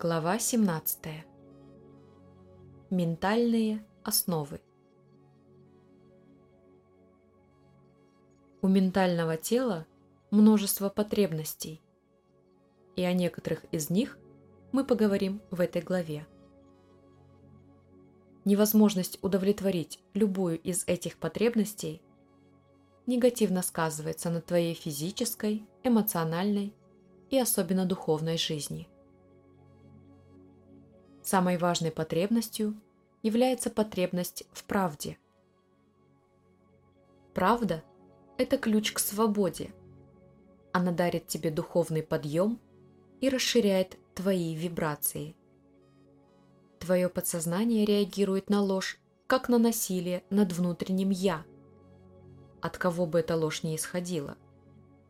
Глава 17. Ментальные основы. У ментального тела множество потребностей, и о некоторых из них мы поговорим в этой главе. Невозможность удовлетворить любую из этих потребностей негативно сказывается на твоей физической, эмоциональной и особенно духовной жизни. Самой важной потребностью является потребность в правде. Правда – это ключ к свободе. Она дарит тебе духовный подъем и расширяет твои вибрации. Твое подсознание реагирует на ложь, как на насилие над внутренним «я», от кого бы эта ложь ни исходила,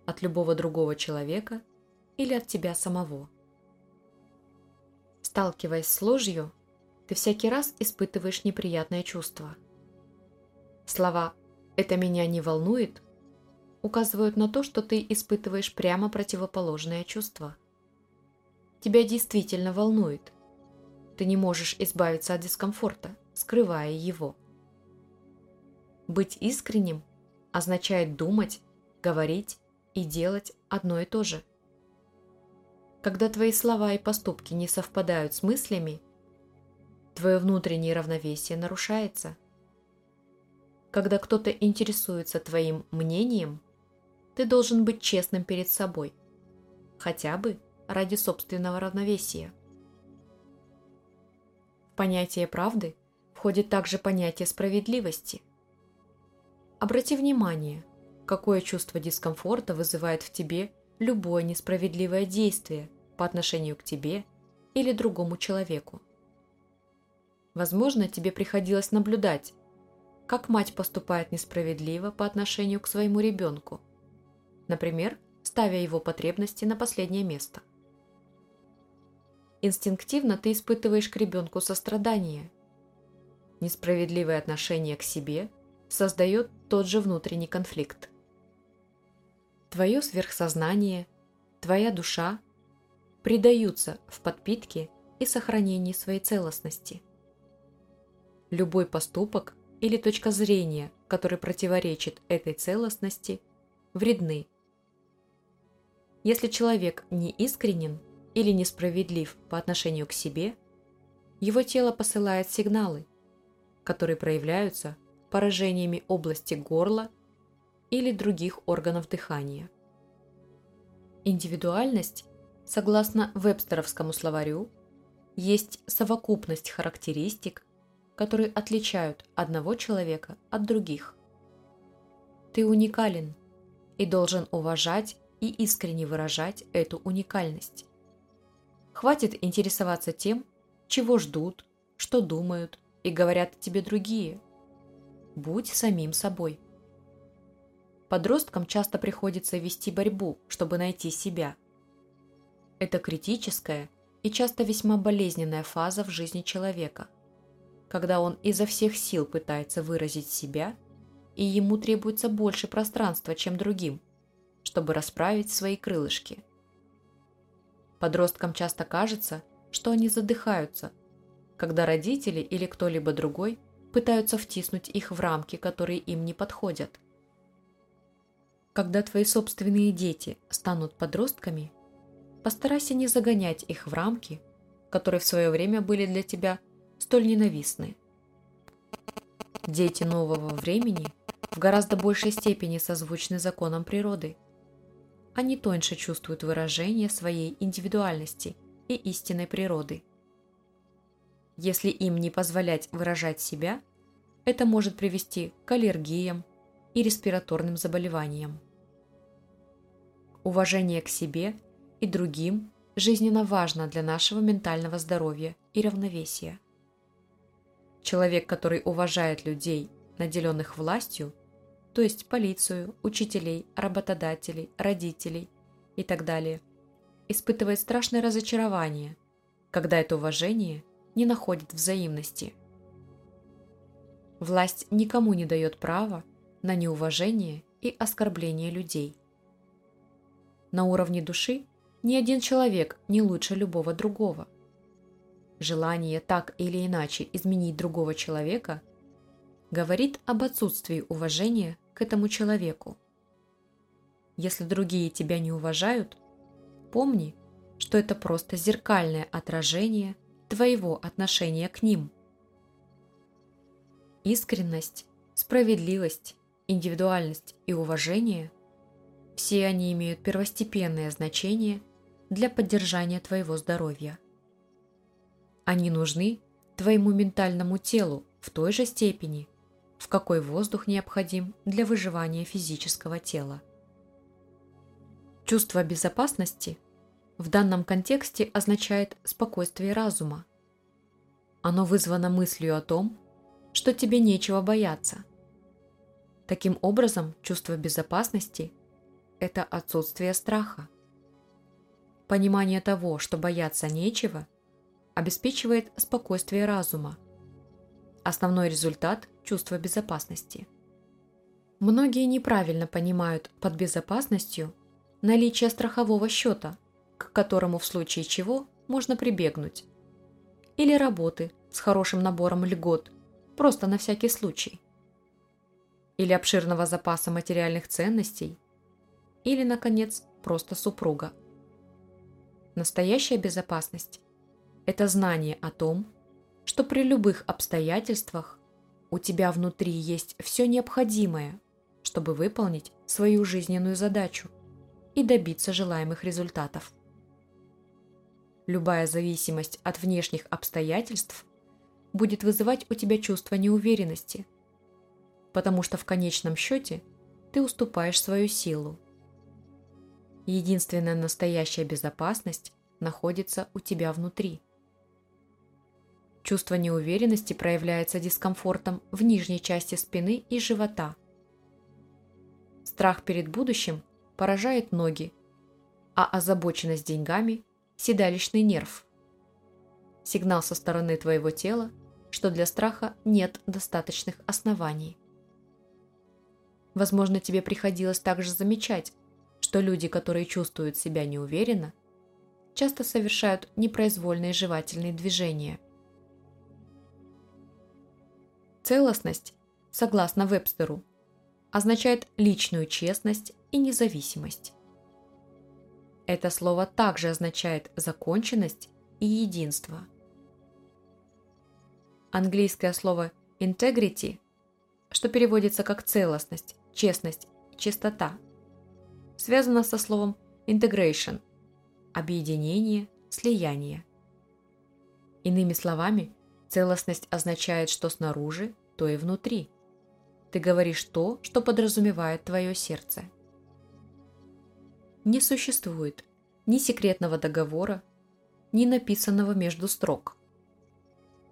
от любого другого человека или от тебя самого. Сталкиваясь с ложью, ты всякий раз испытываешь неприятное чувство. Слова «это меня не волнует» указывают на то, что ты испытываешь прямо противоположное чувство. Тебя действительно волнует. Ты не можешь избавиться от дискомфорта, скрывая его. Быть искренним означает думать, говорить и делать одно и то же – когда твои слова и поступки не совпадают с мыслями, твое внутреннее равновесие нарушается. Когда кто-то интересуется твоим мнением, ты должен быть честным перед собой, хотя бы ради собственного равновесия. В понятие правды входит также понятие справедливости. Обрати внимание, какое чувство дискомфорта вызывает в тебе любое несправедливое действие по отношению к тебе или другому человеку. Возможно, тебе приходилось наблюдать, как мать поступает несправедливо по отношению к своему ребенку, например, ставя его потребности на последнее место. Инстинктивно ты испытываешь к ребенку сострадание. Несправедливое отношение к себе создает тот же внутренний конфликт. Твое сверхсознание, твоя душа предаются в подпитке и сохранении своей целостности. Любой поступок или точка зрения, который противоречит этой целостности, вредны. Если человек не искренен или несправедлив по отношению к себе, его тело посылает сигналы, которые проявляются поражениями области горла или других органов дыхания. Индивидуальность, согласно вебстеровскому словарю, есть совокупность характеристик, которые отличают одного человека от других. Ты уникален и должен уважать и искренне выражать эту уникальность. Хватит интересоваться тем, чего ждут, что думают и говорят тебе другие. Будь самим собой. Подросткам часто приходится вести борьбу, чтобы найти себя. Это критическая и часто весьма болезненная фаза в жизни человека, когда он изо всех сил пытается выразить себя, и ему требуется больше пространства, чем другим, чтобы расправить свои крылышки. Подросткам часто кажется, что они задыхаются, когда родители или кто-либо другой пытаются втиснуть их в рамки, которые им не подходят – когда твои собственные дети станут подростками, постарайся не загонять их в рамки, которые в свое время были для тебя столь ненавистны. Дети нового времени в гораздо большей степени созвучны законам природы. Они тоньше чувствуют выражение своей индивидуальности и истинной природы. Если им не позволять выражать себя, это может привести к аллергиям и респираторным заболеваниям. Уважение к себе и другим жизненно важно для нашего ментального здоровья и равновесия. Человек, который уважает людей, наделенных властью, то есть полицию, учителей, работодателей, родителей и так далее, испытывает страшное разочарование, когда это уважение не находит взаимности. Власть никому не дает права на неуважение и оскорбление людей. На уровне души ни один человек не лучше любого другого. желание так или иначе изменить другого человека говорит об отсутствии уважения к этому человеку. Если другие тебя не уважают, помни, что это просто зеркальное отражение твоего отношения к ним. Искренность, справедливость, индивидуальность и уважение – все они имеют первостепенное значение для поддержания твоего здоровья. Они нужны твоему ментальному телу в той же степени, в какой воздух необходим для выживания физического тела. Чувство безопасности в данном контексте означает спокойствие разума. Оно вызвано мыслью о том, что тебе нечего бояться. Таким образом, чувство безопасности – это отсутствие страха. Понимание того, что бояться нечего, обеспечивает спокойствие разума. Основной результат – чувство безопасности. Многие неправильно понимают под безопасностью наличие страхового счета, к которому в случае чего можно прибегнуть, или работы с хорошим набором льгот, просто на всякий случай, или обширного запаса материальных ценностей, или, наконец, просто супруга. Настоящая безопасность – это знание о том, что при любых обстоятельствах у тебя внутри есть все необходимое, чтобы выполнить свою жизненную задачу и добиться желаемых результатов. Любая зависимость от внешних обстоятельств будет вызывать у тебя чувство неуверенности, потому что в конечном счете ты уступаешь свою силу Единственная настоящая безопасность находится у тебя внутри. Чувство неуверенности проявляется дискомфортом в нижней части спины и живота. Страх перед будущим поражает ноги, а озабоченность деньгами – седалищный нерв. Сигнал со стороны твоего тела, что для страха нет достаточных оснований. Возможно, тебе приходилось также замечать, что люди, которые чувствуют себя неуверенно, часто совершают непроизвольные жевательные движения. Целостность, согласно Вебстеру, означает личную честность и независимость. Это слово также означает законченность и единство. Английское слово integrity, что переводится как целостность, честность, чистота – связано со словом integration – объединение, слияние. Иными словами, целостность означает, что снаружи, то и внутри. Ты говоришь то, что подразумевает твое сердце. Не существует ни секретного договора, ни написанного между строк.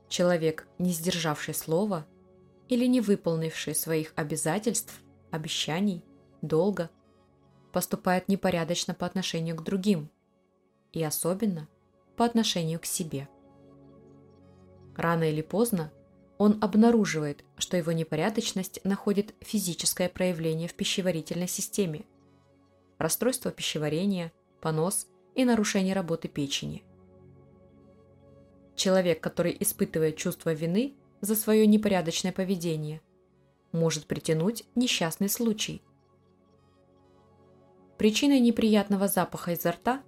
Человек, не сдержавший слова или не выполнивший своих обязательств, обещаний, долга, поступает непорядочно по отношению к другим и особенно по отношению к себе. Рано или поздно он обнаруживает, что его непорядочность находит физическое проявление в пищеварительной системе, расстройство пищеварения, понос и нарушение работы печени. Человек, который испытывает чувство вины за свое непорядочное поведение, может притянуть несчастный случай – Причиной неприятного запаха изо рта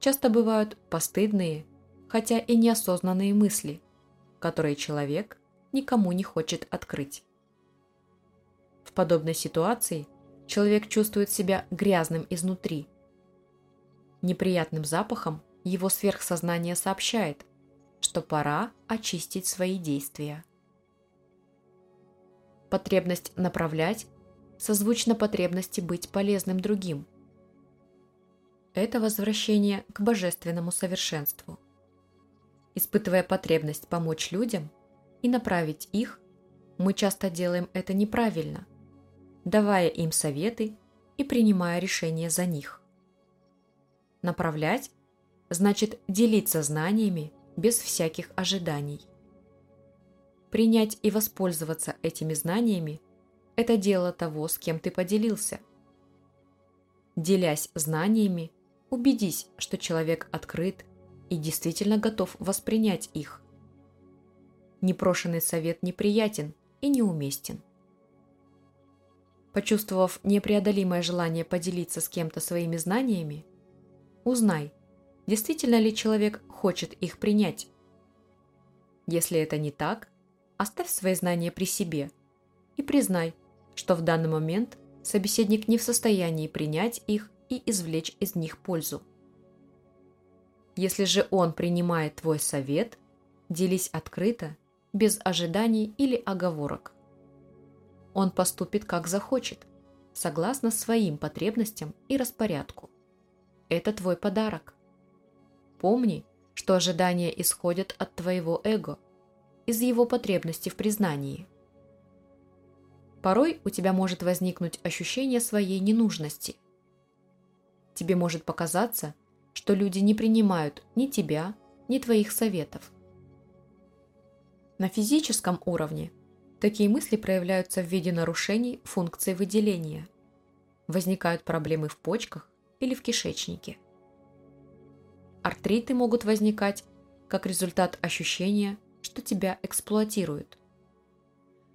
часто бывают постыдные, хотя и неосознанные мысли, которые человек никому не хочет открыть. В подобной ситуации человек чувствует себя грязным изнутри. Неприятным запахом его сверхсознание сообщает, что пора очистить свои действия. Потребность направлять созвучна потребности быть полезным другим – это возвращение к божественному совершенству. Испытывая потребность помочь людям и направить их, мы часто делаем это неправильно, давая им советы и принимая решения за них. Направлять значит делиться знаниями без всяких ожиданий. Принять и воспользоваться этими знаниями – это дело того, с кем ты поделился. Делясь знаниями, Убедись, что человек открыт, и действительно готов воспринять их. Непрошенный совет неприятен и неуместен. Почувствовав непреодолимое желание поделиться с кем-то своими знаниями, узнай, действительно ли человек хочет их принять. Если это не так, оставь свои знания при себе и признай, что в данный момент собеседник не в состоянии принять их и извлечь из них пользу. Если же он принимает твой совет, делись открыто, без ожиданий или оговорок. Он поступит как захочет, согласно своим потребностям и распорядку. Это твой подарок. Помни, что ожидания исходят от твоего эго, из его потребности в признании. Порой у тебя может возникнуть ощущение своей ненужности. Тебе может показаться, что люди не принимают ни тебя, ни твоих советов. На физическом уровне такие мысли проявляются в виде нарушений функции выделения. Возникают проблемы в почках или в кишечнике. Артриты могут возникать как результат ощущения, что тебя эксплуатируют.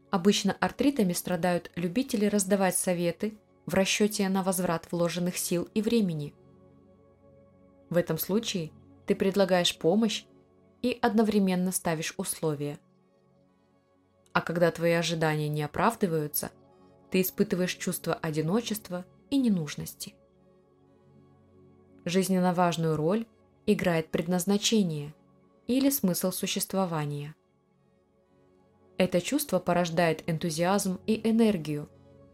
Обычно артритами страдают любители раздавать советы в расчете на возврат вложенных сил и времени. В этом случае ты предлагаешь помощь и одновременно ставишь условия – а когда твои ожидания не оправдываются, ты испытываешь чувство одиночества и ненужности. Жизненно важную роль играет предназначение или смысл существования. Это чувство порождает энтузиазм и энергию,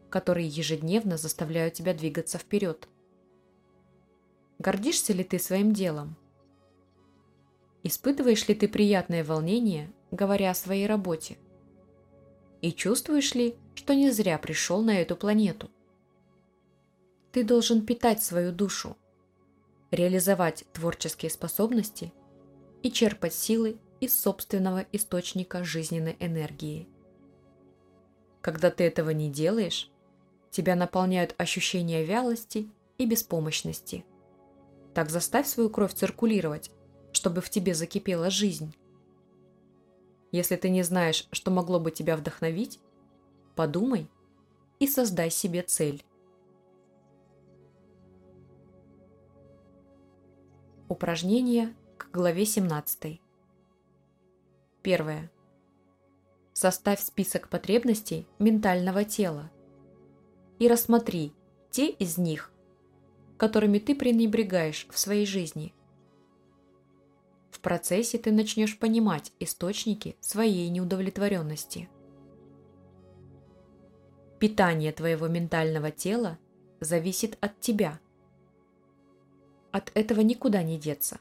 которые ежедневно заставляют тебя двигаться вперед. Гордишься ли ты своим делом? Испытываешь ли ты приятное волнение, говоря о своей работе? И чувствуешь ли, что не зря пришел на эту планету? Ты должен питать свою душу, реализовать творческие способности и черпать силы из собственного источника жизненной энергии. Когда ты этого не делаешь, тебя наполняют ощущения вялости и беспомощности. Так заставь свою кровь циркулировать, чтобы в тебе закипела жизнь. Если ты не знаешь, что могло бы тебя вдохновить, подумай и создай себе цель. Упражнение к главе 17. Первое. Составь список потребностей ментального тела и рассмотри те из них, которыми ты пренебрегаешь в своей жизни – в процессе ты начнешь понимать источники своей неудовлетворенности. Питание твоего ментального тела зависит от тебя. От этого никуда не деться.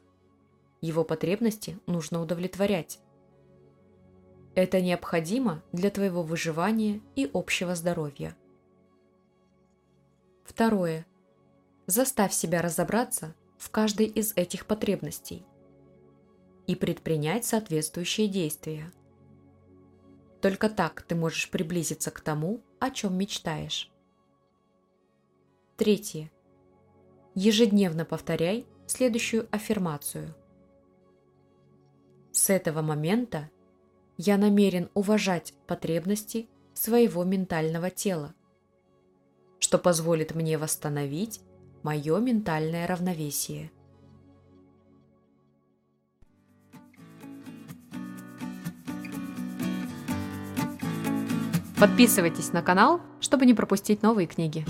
Его потребности нужно удовлетворять. Это необходимо для твоего выживания и общего здоровья. Второе. Заставь себя разобраться в каждой из этих потребностей – и предпринять соответствующие действия. Только так ты можешь приблизиться к тому, о чем мечтаешь. Третье. Ежедневно повторяй следующую аффирмацию. С этого момента я намерен уважать потребности своего ментального тела, что позволит мне восстановить мое ментальное равновесие. Подписывайтесь на канал, чтобы не пропустить новые книги.